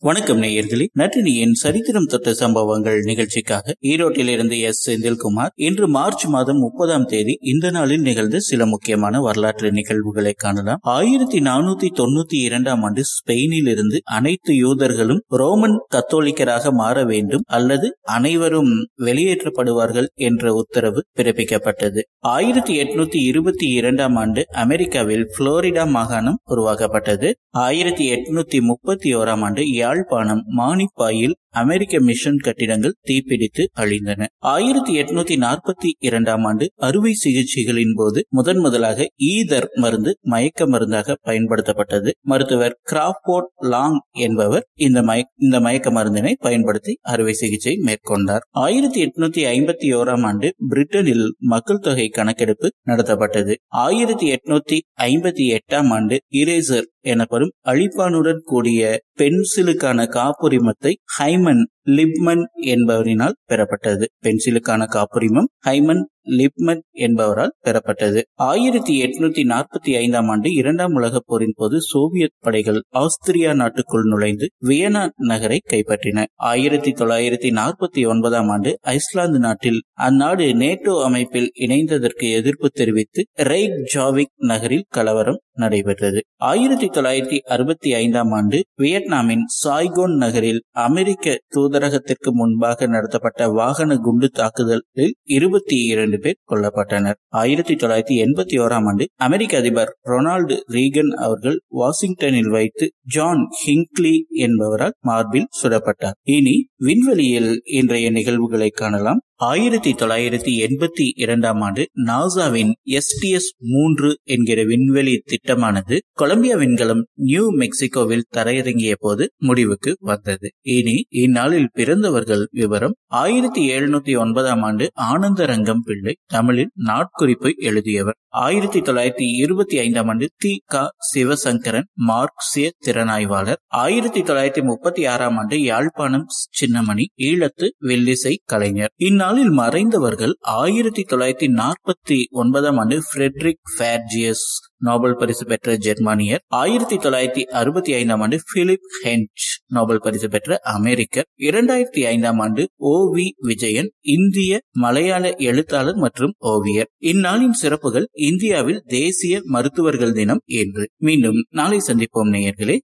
வணக்கம் நேயர்களே. நட்டினியின் சரித்திரம் தொட்ட சம்பவங்கள் நிகழ்ச்சிக்காக ஈரோட்டில் இருந்து எஸ். செந்தில்குமார் இன்று மார்ச் மாதம் முப்பதாம் தேதி இந்த நாளில் நிகழ்ந்த சில முக்கியமான வரலாற்று நிகழ்வுகளை காணலாம். ஆயிரத்தி நானூத்தி தொண்ணூத்தி இரண்டாம் ஆண்டு ஸ்பெயினில் இருந்து அனைத்து யூதர்களும் ரோமன் கத்தோலிக்கராக மாற வேண்டும் அல்லது அனைவரும் வெளியேற்றப்படுவார்கள் என்ற உத்தரவு பிறப்பிக்கப்பட்டது. ஆயிரத்தி எட்நூத்தி இருபத்தி இரண்டாம் ஆண்டு அமெரிக்காவில் புளோரிடா மாகாணம் உருவாக்கப்பட்டது. ஆயிரத்தி எட்நூத்தி முப்பத்தி ஓராம் ஆண்டு யாழ்ப்பாணம் மானிப்பாயில் அமெரிக்க மிஷன் கட்டிடங்கள் தீப்பிடித்து அழிந்தன. ஆயிரத்தி எட்நூத்தி நாற்பத்தி இரண்டாம் ஆண்டு அறுவை சிகிச்சைகளின் போது முதன் முதலாக ஈதர் மருந்து மயக்க மருந்தாக பயன்படுத்தப்பட்டது. மருத்துவர் கிராஃபோர்ட் லாங் என்பவர் இந்த இந்த மயக்க மருந்தினை பயன்படுத்தி அறுவை சிகிச்சை மேற்கொண்டார். ஆயிரத்தி எட்நூத்தி ஐம்பத்தி ஓராம் ஆண்டு பிரிட்டனில் மக்கள் தொகை கணக்கெடுப்பு நடத்தப்பட்டது. ஆயிரத்தி எட்நூத்தி ஐம்பத்தி எட்டாம் ஆண்டு இரேசர் எனப்படும் அழிப்பானுடன் கூடிய பென்சிலுக்கான காப்புரிமத்தை ஹைமன் லிப்மன் என்பவரினால் பெறப்பட்டது. பென்சிலுக்கான காப்புரிமம் ஹைமன் லிப்மன் என்பவரால் பெறப்பட்டது. ஆயிரத்தி எட்நூத்தி நாற்பத்தி ஐந்தாம் ஆண்டு இரண்டாம் உலகப் போரின் போது சோவியத் படைகள் ஆஸ்திரியா நாட்டுக்குள் நுழைந்து வியனா நகரை கைப்பற்றின. ஆயிரத்தி தொள்ளாயிரத்தி நாற்பத்தி ஒன்பதாம் ஆண்டு ஐஸ்லாந்து நாட்டில் அந்நாடு நேட்டோ அமைப்பில் இணைந்ததற்கு எதிர்ப்பு தெரிவித்து ரெய்க் ஜாவிக் நகரில் கலவரம் நடைபெற்றது. ஆயிரத்தி தொள்ளாயிரத்தி அறுபத்தி ஐந்தாம் ஆண்டு வியட்நாமின் சாய்கோன் நகரில் அமெரிக்க தூதரகத்திற்கு முன்பாக நடத்தப்பட்ட வாகன குண்டு தாக்குதலில் இருபத்தி இரண்டு பேர் கொல்லப்பட்டனர். ஆயிரத்தி தொள்ளாயிரத்தி எண்பத்தி ஓராம் ஆண்டு அமெரிக்க அதிபர் ரொனால்டு ரீகன் அவர்கள் வாஷிங்டனில் வைத்து ஜான் ஹிங்க்லி என்பவரால் மார்பில் சுடப்பட்டார். இனி விண்வெளியில் இன்றைய நிகழ்வுகளை காணலாம். ஆயிரத்தி தொள்ளாயிரத்தி எண்பத்தி இரண்டாம் ஆண்டு நாசாவின் எஸ்டிஎஸ் மூன்று என்கிற விண்வெளி திட்டமானது கொலம்பியா விண்கலம் நியூ மெக்சிகோவில் தரையிறங்கிய போது முடிவுக்கு வந்தது. இனி இந்நாளில் பிறந்தவர்கள் விவரம் ஆயிரத்தி எழுநூத்தி ஒன்பதாம் ஆண்டு ஆனந்தரங்கம் பிள்ளை தமிழில் நாட்குறிப்பை எழுதியவர். ஆயிரத்தி தொள்ளாயிரத்தி இருபத்தி ஐந்தாம் ஆண்டு தி. க. சிவசங்கரன் மார்க்சிய திறனாய்வாளர். ஆயிரத்தி தொள்ளாயிரத்தி முப்பத்தி ஆறாம் ஆண்டு யாழ்ப்பாணம் சின்னமணி ஈழத்து வெள்ளிசை கலைஞர். இந்நாளில் மறைந்தவர்கள் ஆயிரத்தி தொள்ளாயிரத்தி நாற்பத்தி ஒன்பதாம் ஆண்டு பிரெட்ரிக் ஃபேர்ஜியஸ் நோபல் பரிசு பெற்ற ஜெர்மானியர் ஆயிரத்தி தொள்ளாயிரத்தி அறுபத்தி ஐந்தாம் ஆண்டு பிலிப் ஹென்ச் நோபல் பரிசு பெற்ற அமெரிக்கர். இரண்டாயிரத்தி ஐந்தாம் ஆண்டு ஓ வி விஜயன் இந்திய மலையாள எழுத்தாளர் மற்றும் ஓவியர். இந்நாளின் சிறப்புகள் இந்தியாவில் தேசிய மருத்துவர்கள் தினம் என்று. மீண்டும் நாளை சந்திப்போம் நேயர்களே.